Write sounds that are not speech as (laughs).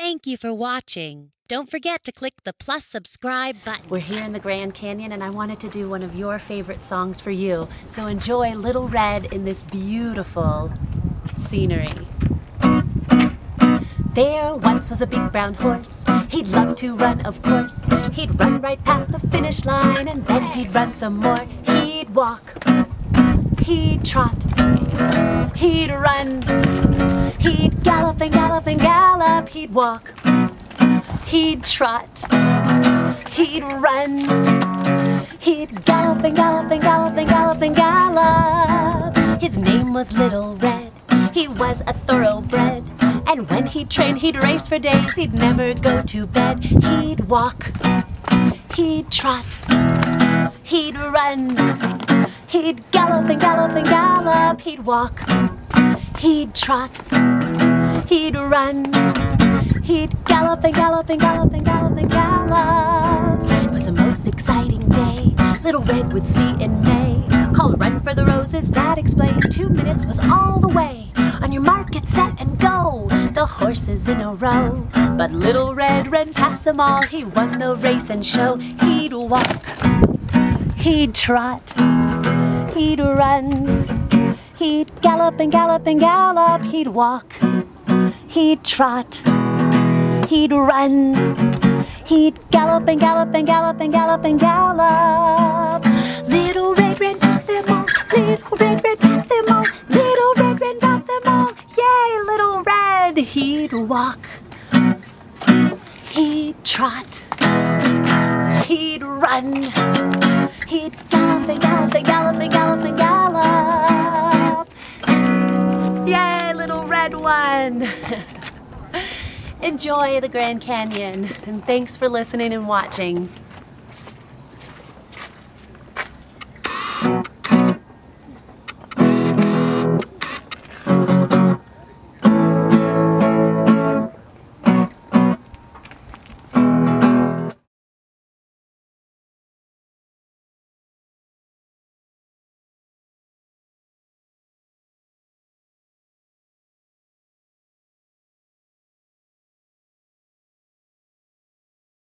Thank you for watching. Don't forget to click the plus subscribe button. We're here in the Grand Canyon and I wanted to do one of your favorite songs for you. So enjoy Little Red in this beautiful scenery. There once was a big brown horse. He'd love to run, of course. He'd run right past the finish line and then he'd run some more. He'd walk. He'd trot. He'd run. He'd gallop and gallop and gallop. He'd walk. He'd trot. He'd run. He'd gallop and gallop and gallop and gallop and gallop. His name was Little Red. He was a thoroughbred. And when he'd train, he'd race for days. He'd never go to bed. He'd walk. He'd trot. He'd run. He'd gallop and gallop and gallop. He'd walk. He'd trot. He'd run. He'd gallop and gallop and gallop and gallop and gallop. It was the most exciting day Little Red would see in May. Called Run for the Roses, Dad explained. Two minutes was all the way. On your mark, get set and go. The horses in a row. But Little Red ran past them all. He won the race and show. He'd walk. He'd trot. He'd run. He'd gallop and gallop and gallop. He'd walk. He'd trot. He'd run. He'd gallop and gallop and gallop and gallop and gallop. Little red them all. Little red them all. Little red them all. Yay, little red. He'd walk. He'd trot. He'd run. He'd gallop and gallop and gallop and gallop and gallop. Red. (laughs) Enjoy the Grand Canyon, and thanks for listening and watching.